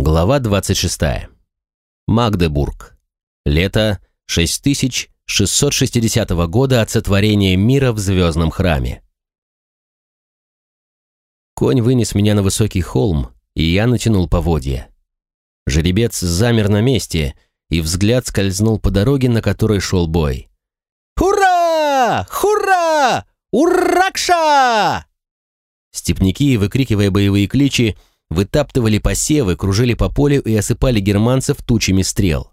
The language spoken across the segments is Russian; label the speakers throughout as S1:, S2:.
S1: Глава 26. Магдебург. Лето 6660 года от сотворения мира в звездном храме. Конь вынес меня на высокий холм, и я натянул поводья. Жеребец замер на месте, и взгляд скользнул по дороге, на которой шел бой. «Хура! Хура! Уракша!» Степники, выкрикивая боевые кличи, вытаптывали посевы, кружили по полю и осыпали германцев тучами стрел.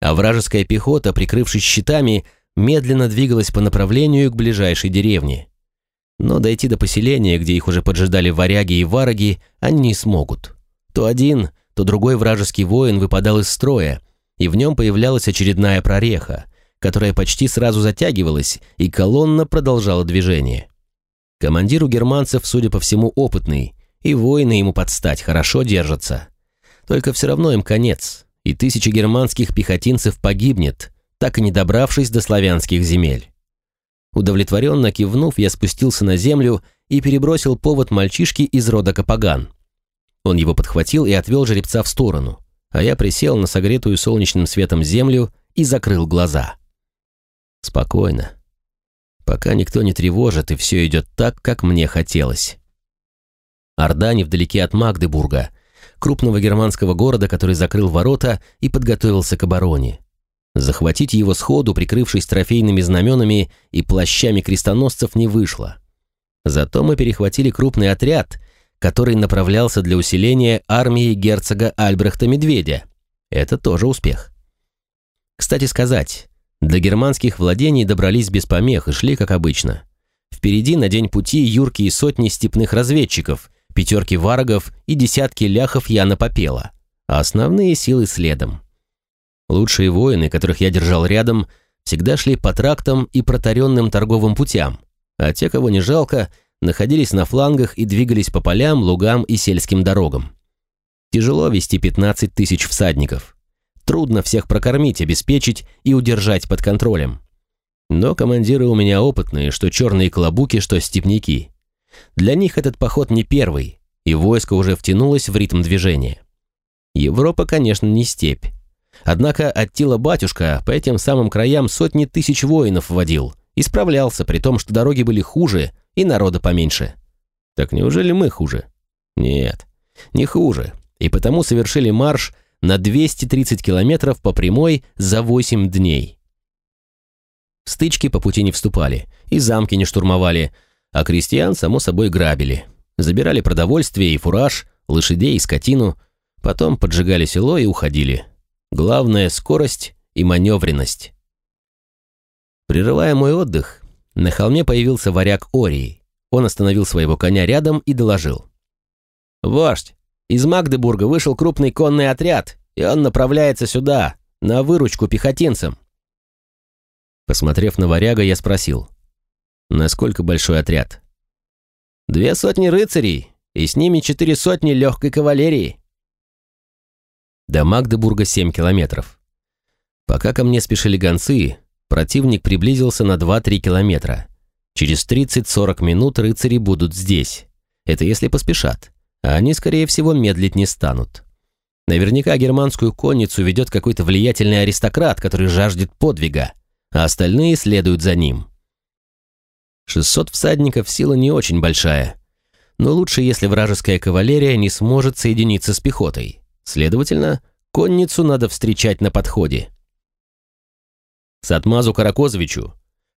S1: А вражеская пехота, прикрывшись щитами, медленно двигалась по направлению к ближайшей деревне. Но дойти до поселения, где их уже поджидали варяги и вараги, они не смогут. То один, то другой вражеский воин выпадал из строя, и в нем появлялась очередная прореха, которая почти сразу затягивалась, и колонна продолжала движение. Командир у германцев, судя по всему, опытный, и воины ему подстать хорошо держатся. Только все равно им конец, и тысячи германских пехотинцев погибнет, так и не добравшись до славянских земель. Удовлетворенно кивнув, я спустился на землю и перебросил повод мальчишки из рода Капаган. Он его подхватил и отвел жеребца в сторону, а я присел на согретую солнечным светом землю и закрыл глаза. Спокойно. Пока никто не тревожит, и все идет так, как мне хотелось. Орда невдалеке от Магдебурга, крупного германского города, который закрыл ворота и подготовился к обороне. Захватить его сходу, прикрывшись трофейными знаменами и плащами крестоносцев, не вышло. Зато мы перехватили крупный отряд, который направлялся для усиления армии герцога Альбрехта Медведя. Это тоже успех. Кстати сказать, до германских владений добрались без помех и шли как обычно. Впереди на день пути юркие сотни степных разведчиков, пятерки варагов и десятки ляхов Яна Попела, а основные силы следом. Лучшие воины, которых я держал рядом, всегда шли по трактам и протаренным торговым путям, а те, кого не жалко, находились на флангах и двигались по полям, лугам и сельским дорогам. Тяжело вести 15 тысяч всадников. Трудно всех прокормить, обеспечить и удержать под контролем. Но командиры у меня опытные, что черные клобуки, что степняки. Для них этот поход не первый, и войско уже втянулось в ритм движения. Европа, конечно, не степь. Однако Аттила батюшка по этим самым краям сотни тысяч воинов водил и справлялся, при том, что дороги были хуже и народа поменьше. Так неужели мы хуже? Нет, не хуже, и потому совершили марш на 230 километров по прямой за 8 дней. Стычки по пути не вступали, и замки не штурмовали, а крестьян, само собой, грабили. Забирали продовольствие и фураж, лошадей и скотину, потом поджигали село и уходили. Главное – скорость и маневренность. Прерывая мой отдых, на холме появился варяг Орий. Он остановил своего коня рядом и доложил. «Вождь, из Магдебурга вышел крупный конный отряд, и он направляется сюда, на выручку пехотинцам». Посмотрев на варяга, я спросил. Насколько большой отряд? Две сотни рыцарей, и с ними четыре сотни легкой кавалерии. До Магдебурга семь километров. Пока ко мне спешили гонцы, противник приблизился на 2-3 километра. Через 30-40 минут рыцари будут здесь. Это если поспешат. А они, скорее всего, медлить не станут. Наверняка германскую конницу ведет какой-то влиятельный аристократ, который жаждет подвига, а остальные следуют за ним. 600 всадников сила не очень большая. Но лучше, если вражеская кавалерия не сможет соединиться с пехотой. Следовательно, конницу надо встречать на подходе. Сатмазу Каракозовичу,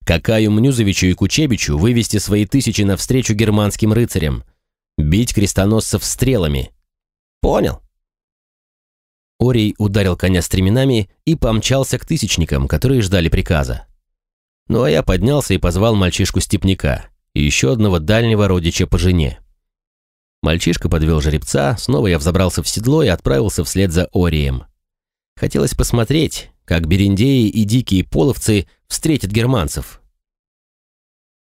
S1: Какаю Мнюзовичу и Кучебичу вывести свои тысячи навстречу германским рыцарям. Бить крестоносцев стрелами. Понял. Орий ударил коня стременами и помчался к тысячникам, которые ждали приказа. Ну а я поднялся и позвал мальчишку-степняка и еще одного дальнего родича по жене. Мальчишка подвел жеребца, снова я взобрался в седло и отправился вслед за Орием. Хотелось посмотреть, как бериндеи и дикие половцы встретят германцев.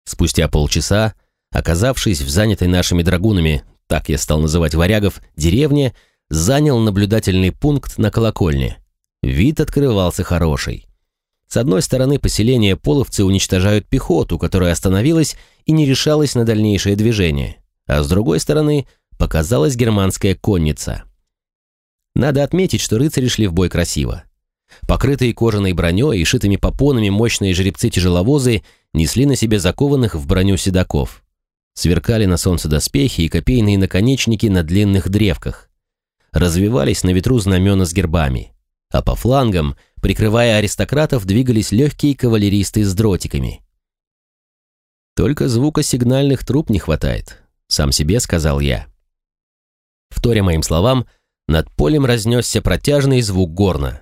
S1: Спустя полчаса, оказавшись в занятой нашими драгунами, так я стал называть варягов, деревне, занял наблюдательный пункт на колокольне. Вид открывался хороший. С одной стороны, поселение половцы уничтожают пехоту, которая остановилась и не решалась на дальнейшее движение, а с другой стороны, показалась германская конница. Надо отметить, что рыцари шли в бой красиво. Покрытые кожаной броней и шитыми попонами мощные жеребцы-тяжеловозы несли на себе закованных в броню седаков. Сверкали на солнце доспехи и копейные наконечники на длинных древках. Развивались на ветру знамена с гербами. А по флангам, прикрывая аристократов, двигались легкие кавалеристы с дротиками. «Только звука сигнальных труб не хватает», — сам себе сказал я. Вторя моим словам, над полем разнесся протяжный звук горна.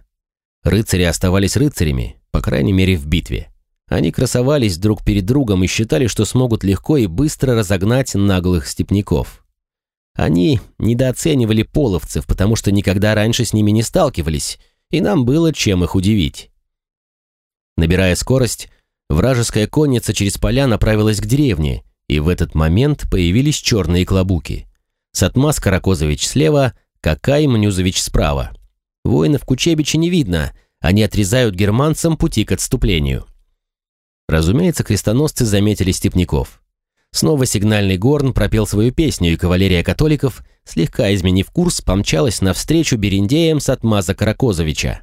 S1: Рыцари оставались рыцарями, по крайней мере в битве. Они красовались друг перед другом и считали, что смогут легко и быстро разогнать наглых степняков. Они недооценивали половцев, потому что никогда раньше с ними не сталкивались, и нам было чем их удивить. Набирая скорость, вражеская конница через поля направилась к деревне, и в этот момент появились черные клобуки. Сатмас Каракозович слева, Какай Мнюзович справа. Воинов Кучебича не видно, они отрезают германцам пути к отступлению. Разумеется, крестоносцы заметили степняков. Снова сигнальный горн пропел свою песню, и кавалерия католиков, слегка изменив курс, помчалась навстречу бериндеям с отмаза Каракозовича.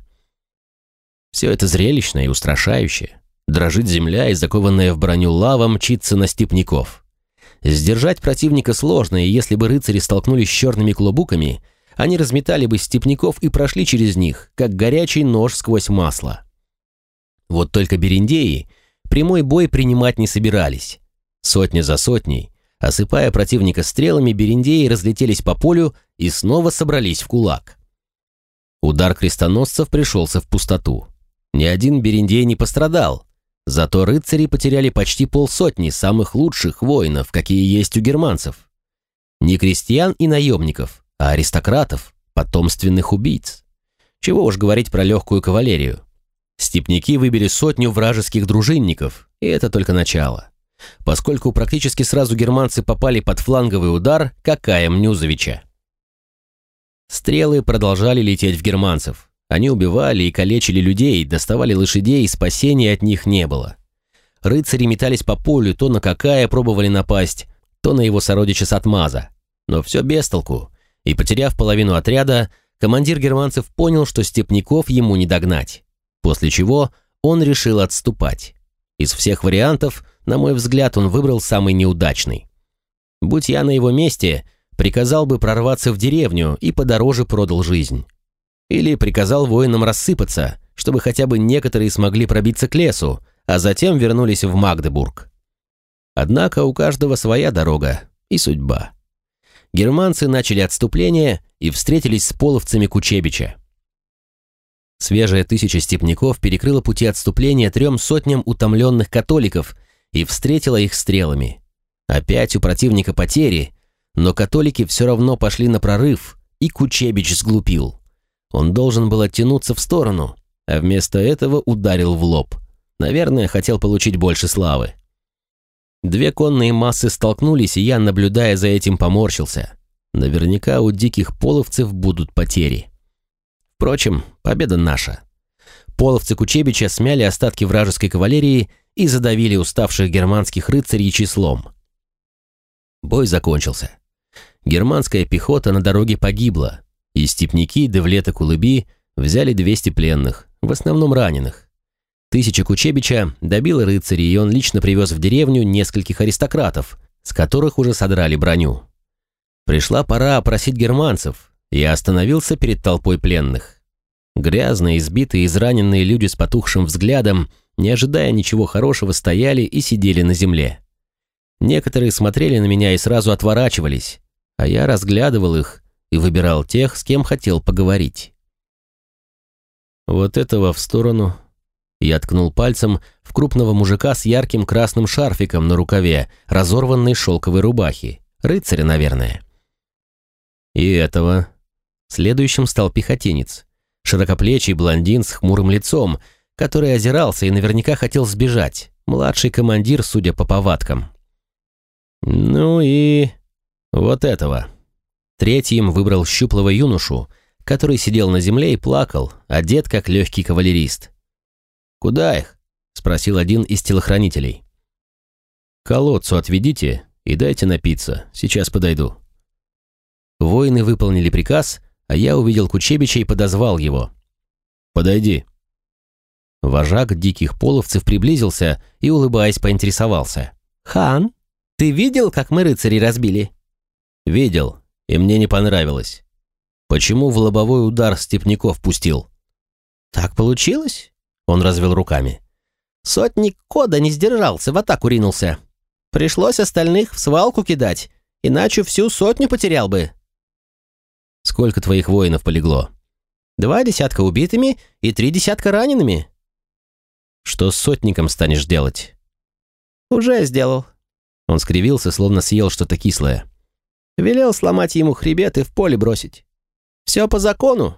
S1: Все это зрелищно и устрашающе. Дрожит земля, и закованная в броню лава мчится на степняков. Сдержать противника сложно, и если бы рыцари столкнулись с черными клобуками – они разметали бы степняков и прошли через них, как горячий нож сквозь масло. Вот только бериндеи прямой бой принимать не собирались. Сотня за сотней, осыпая противника стрелами, бериндеи разлетелись по полю и снова собрались в кулак. Удар крестоносцев пришелся в пустоту. Ни один бериндей не пострадал, зато рыцари потеряли почти полсотни самых лучших воинов, какие есть у германцев. Ни крестьян и наемников, а аристократов, потомственных убийц. Чего уж говорить про легкую кавалерию. Степняки выбили сотню вражеских дружинников, и это только начало. Поскольку практически сразу германцы попали под фланговый удар Какая Мнюзовича. Стрелы продолжали лететь в германцев. Они убивали и калечили людей, доставали лошадей, и спасения от них не было. Рыцари метались по полю, то на Какая пробовали напасть, то на его сородича Сатмаза. Но все без толку и, потеряв половину отряда, командир германцев понял, что степняков ему не догнать, после чего он решил отступать. Из всех вариантов, на мой взгляд, он выбрал самый неудачный. Будь я на его месте, приказал бы прорваться в деревню и подороже продал жизнь. Или приказал воинам рассыпаться, чтобы хотя бы некоторые смогли пробиться к лесу, а затем вернулись в Магдебург. Однако у каждого своя дорога и судьба германцы начали отступление и встретились с половцами Кучебича. Свежая тысяча степняков перекрыла пути отступления трем сотням утомленных католиков и встретила их стрелами. Опять у противника потери, но католики все равно пошли на прорыв, и Кучебич сглупил. Он должен был оттянуться в сторону, а вместо этого ударил в лоб. Наверное, хотел получить больше славы. Две конные массы столкнулись, и я, наблюдая за этим, поморщился. Наверняка у диких половцев будут потери. Впрочем, победа наша. Половцы Кучебича смяли остатки вражеской кавалерии и задавили уставших германских рыцарей числом. Бой закончился. Германская пехота на дороге погибла, и степняки Девлета Кулыби взяли 200 пленных, в основном раненых. Тысяча Кучебича добила рыцарей, и он лично привез в деревню нескольких аристократов, с которых уже содрали броню. Пришла пора опросить германцев, и остановился перед толпой пленных. Грязные, избитые, израненные люди с потухшим взглядом, не ожидая ничего хорошего, стояли и сидели на земле. Некоторые смотрели на меня и сразу отворачивались, а я разглядывал их и выбирал тех, с кем хотел поговорить. Вот этого в сторону, я ткнул пальцем в крупного мужика с ярким красным шарфиком на рукаве, разорванной шелковой рубахи. Рыцаря, наверное. И этого. Следующим стал пехотинец. Широкоплечий блондин с хмурым лицом, который озирался и наверняка хотел сбежать. Младший командир, судя по повадкам. Ну и... вот этого. Третьим выбрал щуплого юношу, который сидел на земле и плакал, одет как легкий кавалерист. «Куда их?» – спросил один из телохранителей. «К колодцу отведите и дайте напиться, сейчас подойду». Воины выполнили приказ, а я увидел Кучебича и подозвал его. «Подойди». Вожак диких половцев приблизился и, улыбаясь, поинтересовался. «Хан, ты видел, как мы рыцарей разбили?» «Видел, и мне не понравилось. Почему в лобовой удар степняков пустил?»
S2: «Так получилось?»
S1: Он развел руками.
S2: «Сотник Кода не сдержался, в атаку ринулся. Пришлось остальных в свалку кидать, иначе всю сотню потерял бы».
S1: «Сколько твоих воинов полегло?»
S2: «Два десятка убитыми и три десятка ранеными».
S1: «Что с сотником станешь делать?»
S2: «Уже сделал».
S1: Он скривился, словно съел что-то кислое.
S2: Велел сломать ему хребет и в поле бросить. Все по закону.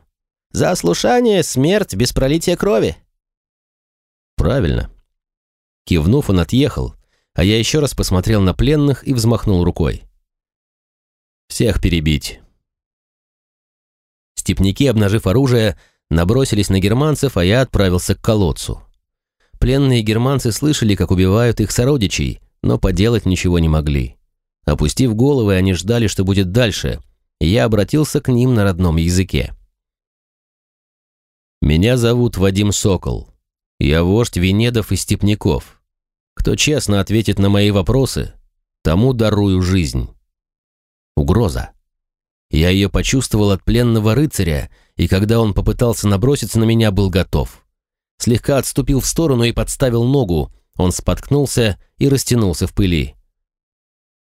S2: За ослушание смерть без пролития крови.
S1: Правильно. Кивнув, он отъехал, а я еще раз посмотрел на пленных и взмахнул рукой. Всех перебить. Степники, обнажив оружие, набросились на германцев, а я отправился к колодцу. Пленные германцы слышали, как убивают их сородичей, но поделать ничего не могли. Опустив головы, они ждали, что будет дальше, я обратился к ним на родном языке. «Меня зовут Вадим Сокол. Я вождь Венедов и Степняков. Кто честно ответит на мои вопросы, тому дарую жизнь». Угроза. Я ее почувствовал от пленного рыцаря, и когда он попытался наброситься на меня, был готов. Слегка отступил в сторону и подставил ногу, он споткнулся и растянулся в пыли.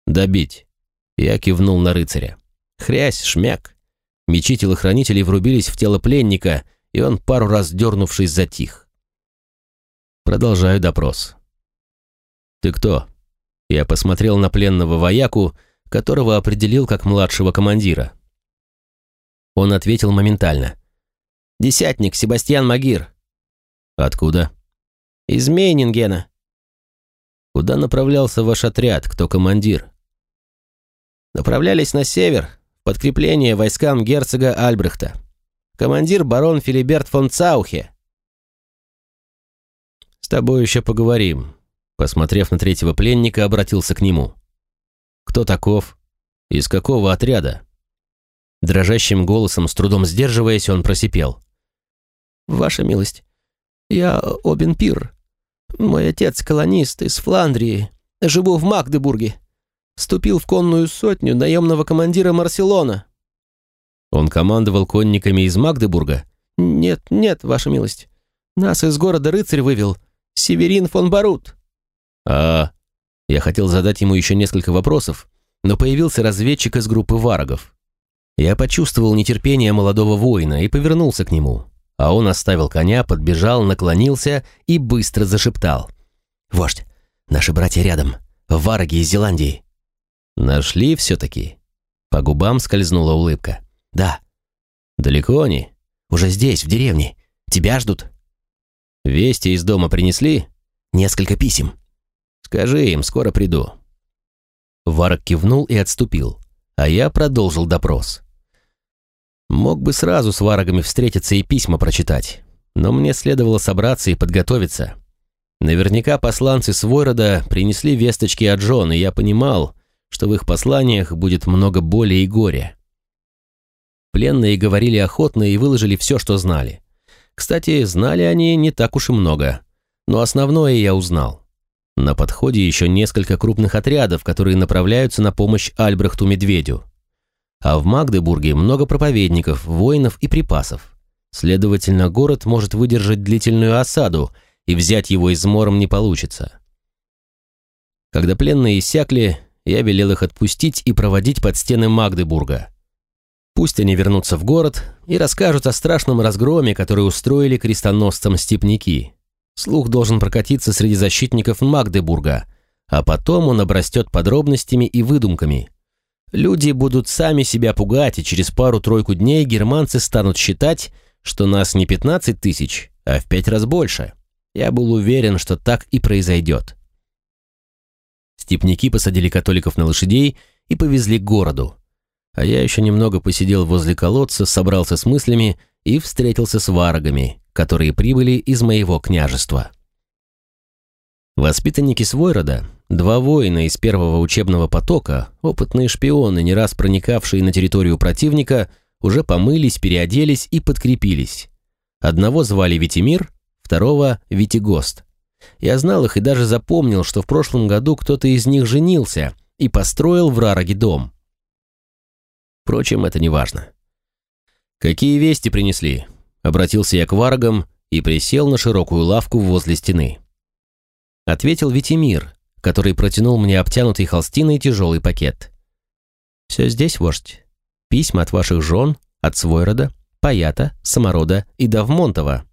S1: «Добить!» Я кивнул на рыцаря. Хрясь, шмяк. Мечи телохранителей врубились в тело пленника, и он, пару раз дернувшись, затих. Продолжаю допрос. «Ты кто?» Я посмотрел на пленного вояку, которого определил как младшего командира. Он ответил моментально. «Десятник Себастьян Магир». «Откуда?»
S2: «Из Мейнингена».
S1: «Куда направлялся ваш отряд? Кто командир?»
S2: «Направлялись на север, подкрепление войскам герцога Альбрехта. Командир барон Филиберт фон Цаухе».
S1: «С тобой еще поговорим», Посмотрев на третьего пленника, обратился к нему. «Кто таков? Из какого отряда?» Дрожащим голосом, с трудом сдерживаясь, он просипел.
S2: «Ваша милость, я Обен Пир. Мой отец колонист из Фландрии. Живу в Магдебурге. Вступил в конную сотню наемного командира Марселона».
S1: «Он командовал конниками из Магдебурга?»
S2: «Нет, нет, ваша милость. Нас из города рыцарь вывел. Северин фон Барут».
S1: «А...» Я хотел задать ему еще несколько вопросов, но появился разведчик из группы варагов. Я почувствовал нетерпение молодого воина и повернулся к нему. А он оставил коня, подбежал, наклонился и быстро зашептал. «Вождь, наши братья рядом, вараги из Зеландии». «Нашли все-таки?» По губам скользнула улыбка. «Да». «Далеко они?» «Уже здесь, в деревне. Тебя ждут». «Вести из дома принесли?» «Несколько писем». «Скажи им, скоро приду». Варок кивнул и отступил, а я продолжил допрос. Мог бы сразу с варагами встретиться и письма прочитать, но мне следовало собраться и подготовиться. Наверняка посланцы Свойрода принесли весточки от Джон, и я понимал, что в их посланиях будет много боли и горя. Пленные говорили охотно и выложили все, что знали. Кстати, знали они не так уж и много, но основное я узнал. На подходе еще несколько крупных отрядов, которые направляются на помощь Альбрехту Медведю. А в Магдебурге много проповедников, воинов и припасов. Следовательно, город может выдержать длительную осаду, и взять его измором не получится. Когда пленные иссякли, я велел их отпустить и проводить под стены Магдебурга. Пусть они вернутся в город и расскажут о страшном разгроме, который устроили крестоносцам степняки. Слух должен прокатиться среди защитников Магдебурга, а потом он обрастет подробностями и выдумками – Люди будут сами себя пугать, и через пару-тройку дней германцы станут считать, что нас не 15 тысяч, а в пять раз больше. Я был уверен, что так и произойдет. Степники посадили католиков на лошадей и повезли к городу. А я еще немного посидел возле колодца, собрался с мыслями и встретился с варагами, которые прибыли из моего княжества. Воспитанники Свойрода Два воина из первого учебного потока, опытные шпионы, не раз проникавшие на территорию противника, уже помылись, переоделись и подкрепились. Одного звали Витимир, второго — Витигост. Я знал их и даже запомнил, что в прошлом году кто-то из них женился и построил в Рароге дом. Впрочем, это не важно. «Какие вести принесли?» — обратился я к варагам и присел на широкую лавку возле стены. Ответил Витимир, который протянул мне обтянутый холстиной тяжелый пакет. «Все здесь, вождь. Письма от ваших жен, от Свойрода, Паята, Саморода и Давмонтова».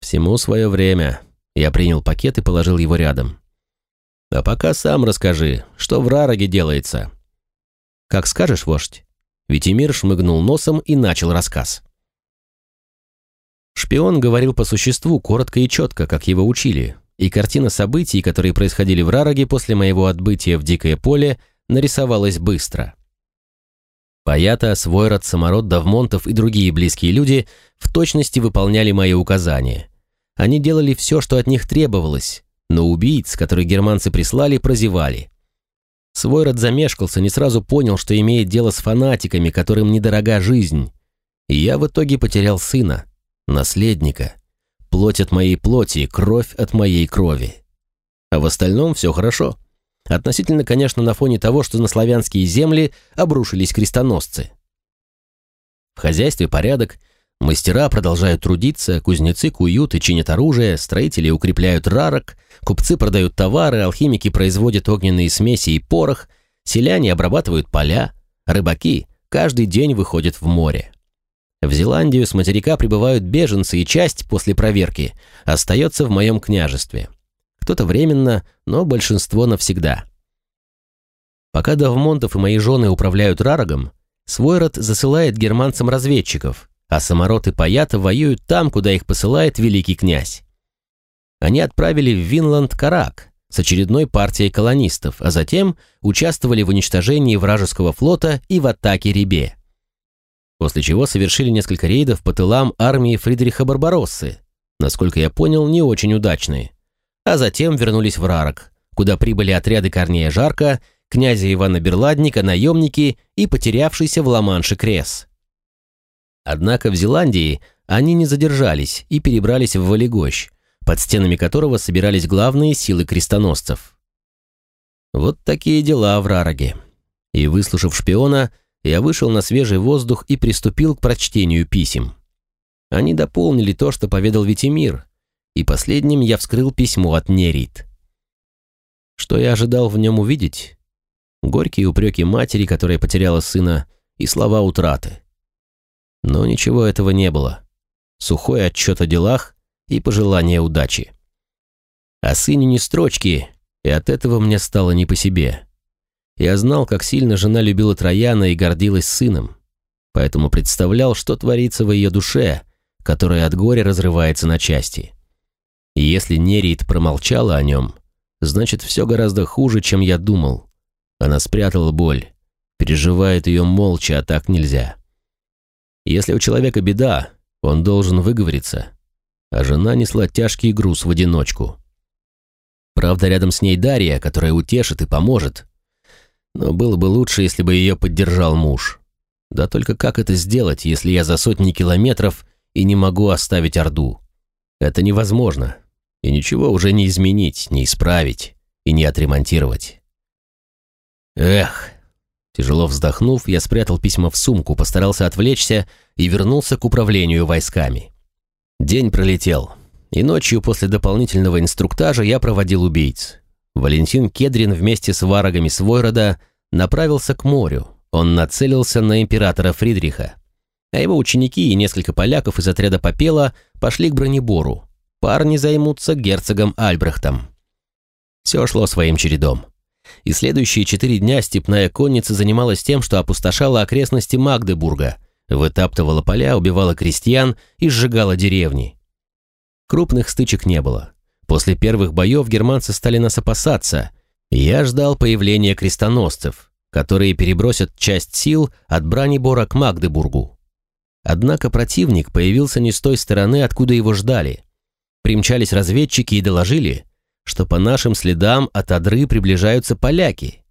S1: «Всему свое время». Я принял пакет и положил его рядом. «А пока сам расскажи, что в Рароге делается». «Как скажешь, вождь». Витимир шмыгнул носом и начал рассказ. Шпион говорил по существу коротко и четко, как его учили, и картина событий, которые происходили в Рароге после моего отбытия в Дикое поле, нарисовалась быстро. Паята, Свойрод, Самород, Давмонтов и другие близкие люди в точности выполняли мои указания. Они делали все, что от них требовалось, но убийц, которых германцы прислали, прозевали. Свойрод замешкался, не сразу понял, что имеет дело с фанатиками, которым недорога жизнь. И я в итоге потерял сына, наследника, плоть от моей плоти, кровь от моей крови. А в остальном все хорошо. Относительно, конечно, на фоне того, что на славянские земли обрушились крестоносцы. В хозяйстве порядок, мастера продолжают трудиться, кузнецы куют и чинят оружие, строители укрепляют рарок, купцы продают товары, алхимики производят огненные смеси и порох, селяне обрабатывают поля, рыбаки каждый день выходят в море. В Зеландию с материка прибывают беженцы, и часть после проверки остается в моем княжестве. Кто-то временно, но большинство навсегда. Пока Давмонтов и мои жены управляют Рарогом, Свойрод засылает германцам разведчиков, а самород Паята воюют там, куда их посылает великий князь. Они отправили в Винланд Карак с очередной партией колонистов, а затем участвовали в уничтожении вражеского флота и в атаке Рибе после чего совершили несколько рейдов по тылам армии Фридриха Барбароссы, насколько я понял, не очень удачные, а затем вернулись в Рарок, куда прибыли отряды Корнея Жарка, князя Ивана Берладника, наемники и потерявшийся в Ла-Манше Крес. Однако в Зеландии они не задержались и перебрались в Валигощ, под стенами которого собирались главные силы крестоносцев. Вот такие дела в Рароге. И, выслушав шпиона, я вышел на свежий воздух и приступил к прочтению писем. Они дополнили то, что поведал Витимир, и последним я вскрыл письмо от Нерит. Что я ожидал в нем увидеть? Горькие упреки матери, которая потеряла сына, и слова утраты. Но ничего этого не было. Сухой отчет о делах и пожелание удачи. О сыне ни строчки, и от этого мне стало не по себе. Я знал, как сильно жена любила Трояна и гордилась сыном, поэтому представлял, что творится в ее душе, которая от горя разрывается на части. И если Нерит промолчала о нем, значит, все гораздо хуже, чем я думал. Она спрятала боль, переживает ее молча, а так нельзя. Если у человека беда, он должен выговориться, а жена несла тяжкий груз в одиночку. Правда, рядом с ней Дарья, которая утешит и поможет, но было бы лучше, если бы ее поддержал муж. Да только как это сделать, если я за сотни километров и не могу оставить Орду? Это невозможно. И ничего уже не изменить, не исправить и не отремонтировать. Эх. Тяжело вздохнув, я спрятал письма в сумку, постарался отвлечься и вернулся к управлению войсками. День пролетел, и ночью после дополнительного инструктажа я проводил убийц. Валентин Кедрин вместе с варагами Свойрода направился к морю. Он нацелился на императора Фридриха. А его ученики и несколько поляков из отряда Попела пошли к бронебору. Парни займутся герцогом Альбрехтом. Все шло своим чередом. И следующие четыре дня степная конница занималась тем, что опустошала окрестности Магдебурга, вытаптывала поля, убивала крестьян и сжигала деревни. Крупных стычек не было. После первых боев германцы стали нас опасаться. Я ждал появления крестоносцев, которые перебросят часть сил от Бранибора к Магдебургу. Однако противник появился не с той стороны, откуда его ждали. Примчались разведчики и доложили, что по нашим следам от Адры приближаются поляки.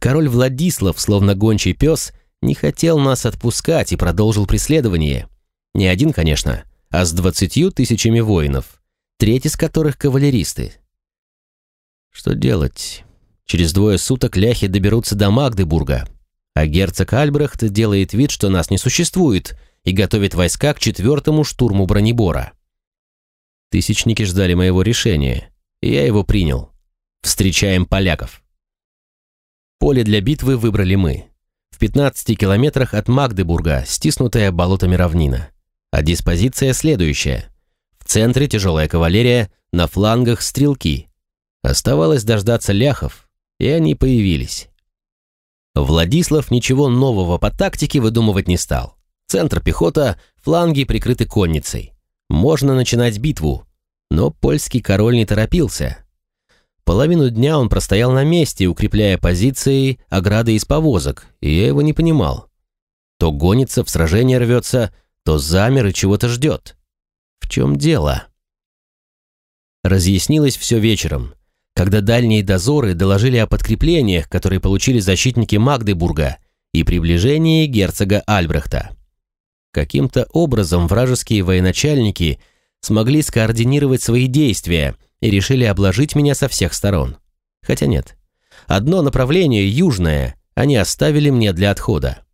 S1: Король Владислав, словно гончий пес, не хотел нас отпускать и продолжил преследование. Не один, конечно, а с двадцатью тысячами воинов, треть из которых кавалеристы. Что делать? Через двое суток ляхи доберутся до Магдебурга, а герцог Альбрехт делает вид, что нас не существует, и готовит войска к четвертому штурму Бронебора. Тысячники ждали моего решения, и я его принял. Встречаем поляков. Поле для битвы выбрали мы. В 15 километрах от Магдебурга, стиснутая болотами равнина. А диспозиция следующая. Центре тяжелая кавалерия, на флангах стрелки. Оставалось дождаться ляхов, и они появились. Владислав ничего нового по тактике выдумывать не стал. Центр пехота, фланги прикрыты конницей. Можно начинать битву. Но польский король не торопился. Половину дня он простоял на месте, укрепляя позиции, ограды из повозок, и я его не понимал. То гонится, в сражение рвется, то замер и чего-то ждет. В чем дело? Разъяснилось все вечером, когда дальние дозоры доложили о подкреплениях, которые получили защитники Магдебурга и приближении герцога Альбрехта. Каким-то образом вражеские военачальники смогли скоординировать свои действия – и решили обложить меня со всех сторон. Хотя нет. Одно направление, южное, они оставили мне для отхода.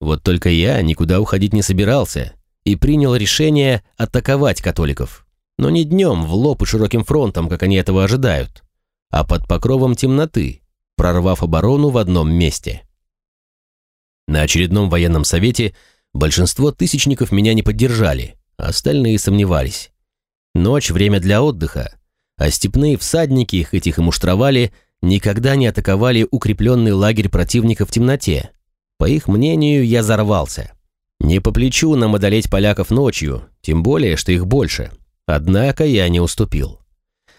S1: Вот только я никуда уходить не собирался и принял решение атаковать католиков. Но не днем, в лоб и широким фронтом, как они этого ожидают, а под покровом темноты, прорвав оборону в одном месте. На очередном военном совете большинство тысячников меня не поддержали, а остальные сомневались. Ночь – время для отдыха, а степные всадники, хоть их и муштровали, никогда не атаковали укрепленный лагерь противника в темноте. По их мнению, я зарвался. Не по плечу нам одолеть поляков ночью, тем более, что их больше. Однако я не уступил.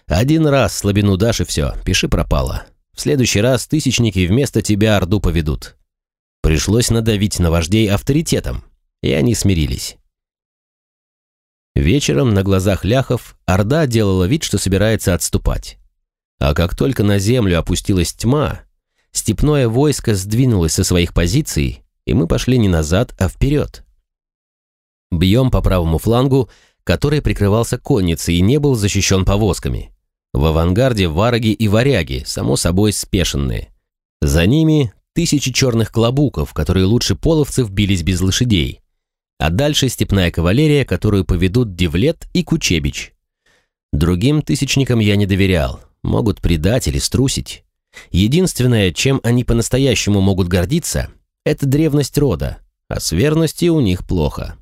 S1: Один раз слабину дашь и все, пиши пропало. В следующий раз тысячники вместо тебя Орду поведут. Пришлось надавить на вождей авторитетом, и они смирились. Вечером на глазах ляхов Орда делала вид, что собирается отступать. А как только на землю опустилась тьма, степное войско сдвинулось со своих позиций, и мы пошли не назад, а вперед. Бьем по правому флангу, который прикрывался конницей и не был защищен повозками. В авангарде вараги и варяги, само собой спешенные. За ними тысячи черных клобуков, которые лучше половцев бились без лошадей а дальше степная кавалерия, которую поведут Девлет и Кучебич. Другим тысячникам я не доверял, могут предать или струсить. Единственное, чем они по-настоящему могут гордиться, это древность рода, а с верностью у них плохо.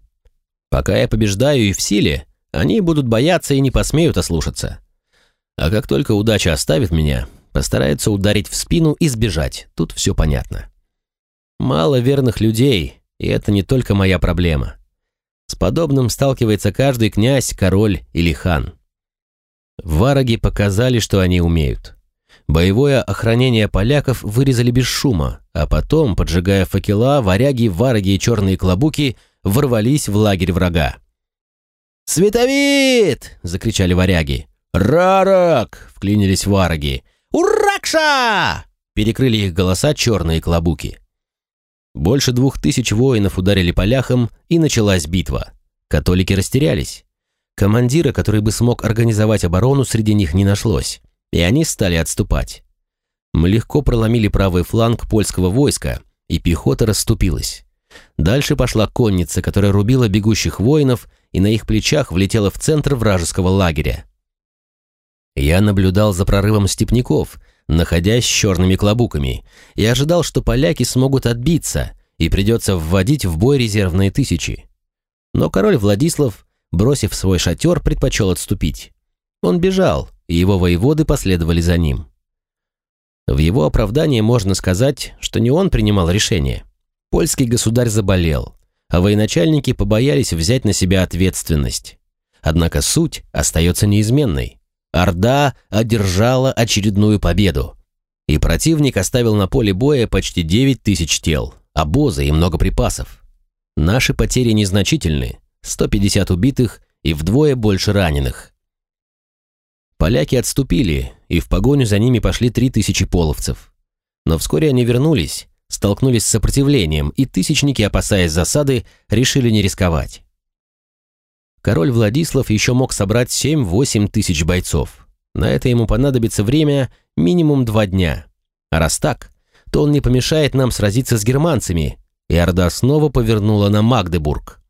S1: Пока я побеждаю и в силе, они будут бояться и не посмеют ослушаться. А как только удача оставит меня, постараются ударить в спину и сбежать, тут все понятно. Мало верных людей, и это не только моя проблема. С подобным сталкивается каждый князь, король или хан. Вараги показали, что они умеют. Боевое охранение поляков вырезали без шума, а потом, поджигая факела, варяги, вараги и черные клобуки ворвались в лагерь врага. «Световид!» — закричали варяги. «Рарак!» — вклинились вараги. «Уракша!» — перекрыли их голоса черные клобуки. Больше двух тысяч воинов ударили по ляхам, и началась битва. Католики растерялись. Командира, который бы смог организовать оборону, среди них не нашлось, и они стали отступать. Мы легко проломили правый фланг польского войска, и пехота расступилась. Дальше пошла конница, которая рубила бегущих воинов, и на их плечах влетела в центр вражеского лагеря. Я наблюдал за прорывом степняков, находясь с черными клобуками, и ожидал, что поляки смогут отбиться, и придется вводить в бой резервные тысячи. Но король Владислав, бросив свой шатер, предпочел отступить. Он бежал, и его воеводы последовали за ним. В его оправдании можно сказать, что не он принимал решение. Польский государь заболел, а военачальники побоялись взять на себя ответственность. Однако суть остается неизменной. Орда одержала очередную победу. И противник оставил на поле боя почти 9 тысяч тел, обозы и много припасов. Наши потери незначительны, 150 убитых и вдвое больше раненых. Поляки отступили, и в погоню за ними пошли 3000 половцев. Но вскоре они вернулись, столкнулись с сопротивлением, и тысячники, опасаясь засады, решили не рисковать. Король Владислав еще мог собрать 7-8 тысяч бойцов. На это ему понадобится время минимум два дня. А раз так, то он не помешает нам сразиться с германцами, и Орда снова повернула на Магдебург.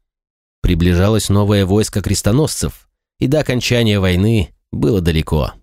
S1: Приближалось новое войско крестоносцев, и до окончания войны было далеко.